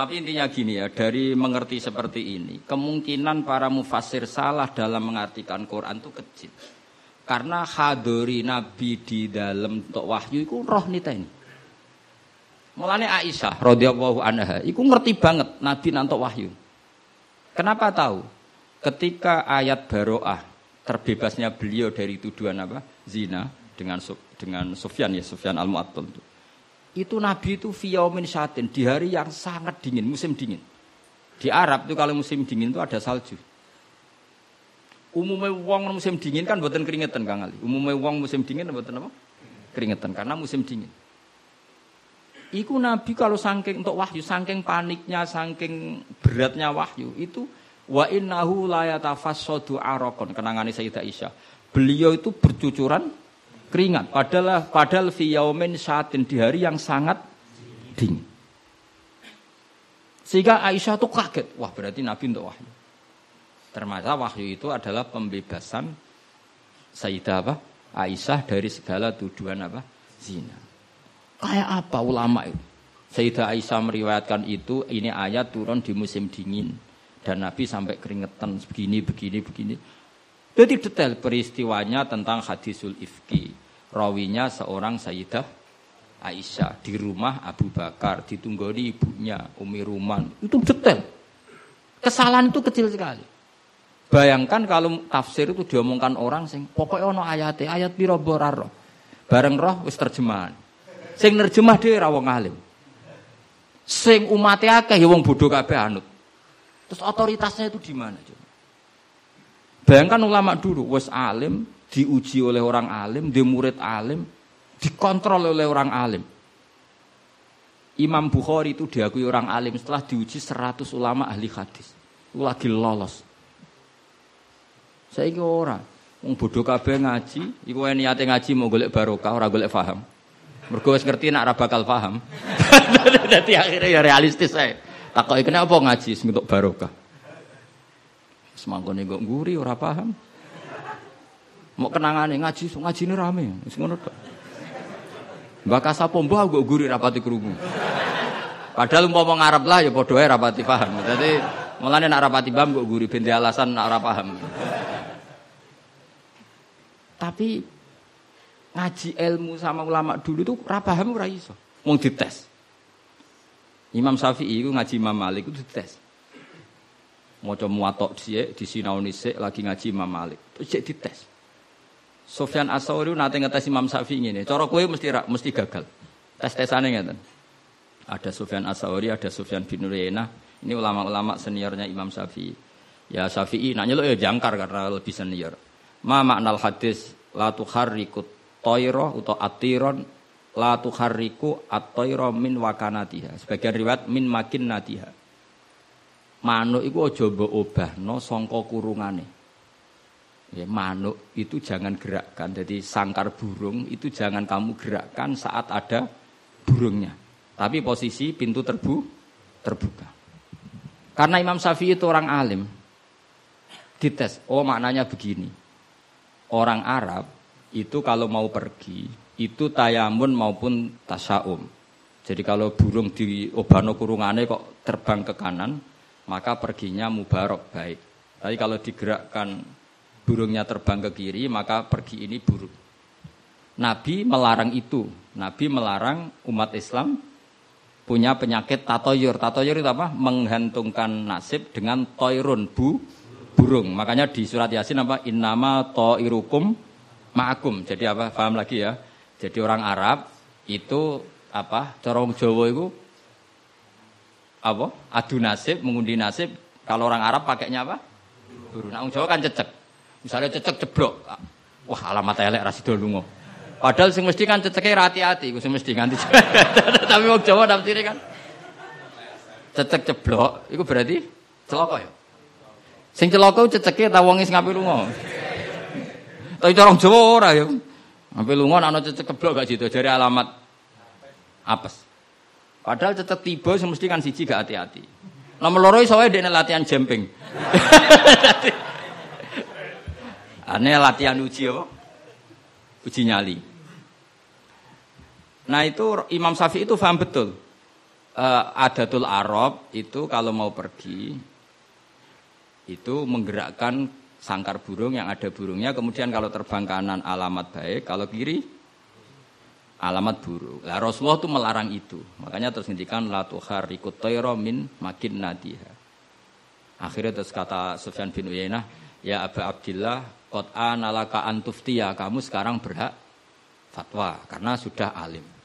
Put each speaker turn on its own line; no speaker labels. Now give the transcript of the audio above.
Tapi intinya gini ya, dari mengerti seperti ini, kemungkinan para mufasir salah dalam mengartikan Quran itu kecil. Karena hadori Nabi di dalam tok wahyu itu roh nita ini. Mulanya Aisyah radhiyallahu anha, itu ngerti banget Nabi nantok wahyu. Kenapa tahu? Ketika ayat baroah terbebasnya beliau dari tuduhan apa? Zina dengan dengan Sufyan ya, Sufyan al-Mu'attal itu itu Nabi itu fiyaumin syatin di hari yang sangat dingin, musim dingin. Di Arab itu kalau musim dingin itu ada salju. Umumnya wong musim dingin kan buatan keringetan Kang Ali. Umumnya wong musim dingin buatan apa? Keringetan karena musim dingin. Iku Nabi kalau sangking untuk wahyu, sangking paniknya, sangking beratnya wahyu itu wa innahu la yatafassadu arakon kenangane Sayyidah Aisyah. Beliau itu bercucuran keringat. Padahal padahal fi yaumin saatin di hari yang sangat dingin. Sehingga Aisyah tuh kaget. Wah berarti Nabi untuk wahyu. Termasuk wahyu itu adalah pembebasan Sayyidah apa? Aisyah dari segala tuduhan apa? Zina. Kayak apa ulama itu? Sayyidah Aisyah meriwayatkan itu, ini ayat turun di musim dingin. Dan Nabi sampai keringetan begini, begini, begini. Jadi detail peristiwanya tentang hadisul ifki. Rawinya seorang Sayyidah Aisyah di rumah Abu Bakar ditunggoni ibunya Umi Ruman. Itu detail. Kesalahan itu kecil sekali. Bayangkan kalau tafsir itu diomongkan orang sing pokoknya ono ayat ayat biro boraro. Bareng roh wis terjemahan. Sing nerjemah dhewe ra wong alim. Sing umate akeh ya wong bodoh kabeh anut. Terus otoritasnya itu di mana coba? Bayangkan ulama dulu, wes alim, diuji oleh orang alim, di murid alim, dikontrol oleh orang alim. Imam Bukhari itu diakui orang alim setelah diuji 100 ulama ahli hadis. Itu lagi lolos. Saya ini orang, Wong bodoh kabeh ngaji, iku niate ngaji mau golek barokah ora golek paham. Mergo wis ngerti ora bakal paham. Dadi akhirnya ya realistis saya. Takoki kenapa ngaji sing untuk barokah. Semangkone kok nguri ora paham. Mau kenangane ngaji, ngaji ini rame, wis ngono tok. Mbak mbah kok guri rapati krungu. Padahal umpama ngarep lah ya padha wae rapati paham. Dadi mulane nak rapati paham kok guri ben alasan nak paham. Tapi ngaji ilmu sama ulama dulu tuh ora paham iso. Wong dites. Imam Syafi'i itu ngaji Imam Malik itu dites maca muwatok dhisik disinaoni sik lagi ngaji Imam Malik. Terus cek dites. Sofyan Asauri nate ngetes Imam Syafi'i ngene. Cara kowe mesti mesti gagal. Tes-tesane ngeten. Ada Sofyan Asauri, ada Sofyan bin Uyainah. Ini ulama-ulama seniornya Imam Syafi'i. Ya Syafi'i nanya lo ya jangkar karena lebih senior. Ma maknal hadis la tuharriku toiro atau atiron la tuharriku at min wakanatiha. Sebagian riwayat min makin natiha manuk itu aja mbok obahno sangka kurungane. Ya, manuk itu jangan gerakkan. Jadi sangkar burung itu jangan kamu gerakkan saat ada burungnya. Tapi posisi pintu terbu terbuka. Karena Imam Syafi'i itu orang alim. Dites, oh maknanya begini. Orang Arab itu kalau mau pergi itu tayamun maupun tasaum. Jadi kalau burung di obano kurungane kok terbang ke kanan, maka perginya mubarok baik. Tapi kalau digerakkan burungnya terbang ke kiri, maka pergi ini buruk. Nabi melarang itu. Nabi melarang umat Islam punya penyakit tatoyur. Tatoyur itu apa? Menghantungkan nasib dengan toirun, bu, burung. Makanya di surat Yasin apa? Innama toirukum ma'akum. Jadi apa? Paham lagi ya? Jadi orang Arab itu apa? Corong Jawa itu apa? Adu nasib, mengundi nasib. Kalau orang Arab pakainya apa? Burung. Nah, Jawa kan cecek. Misalnya cecek ceblok. Wah, alamat elek rasido lungo. Padahal sing mesti kan ceceknya hati-hati, sing mesti nganti. Tapi wong Jawa tafsire kan cecek ceblok, itu berarti celaka ya. Sing celaka ceceke ta wonge sing ape lunga. Tapi cara Jawa ora ya. Ape lunga ana cecek ceblok gak jitu jare alamat apes. Padahal tetap tiba semesti kan siji gak hati-hati. Nomor loro iso wae latihan jumping. Aneh latihan uji apa? Uji nyali. Nah itu Imam Syafi'i itu paham betul. uh, adatul Arab itu kalau mau pergi itu menggerakkan sangkar burung yang ada burungnya kemudian kalau terbang kanan alamat baik kalau kiri alamat buruk. Lah Rasulullah itu melarang itu. Makanya terus ngendikan la tuharrikut tayra min makin nadiha. Akhirnya terus kata Sufyan bin Uyainah, ya Abu Abdillah, qad analaka antuftiya, kamu sekarang berhak fatwa karena sudah alim.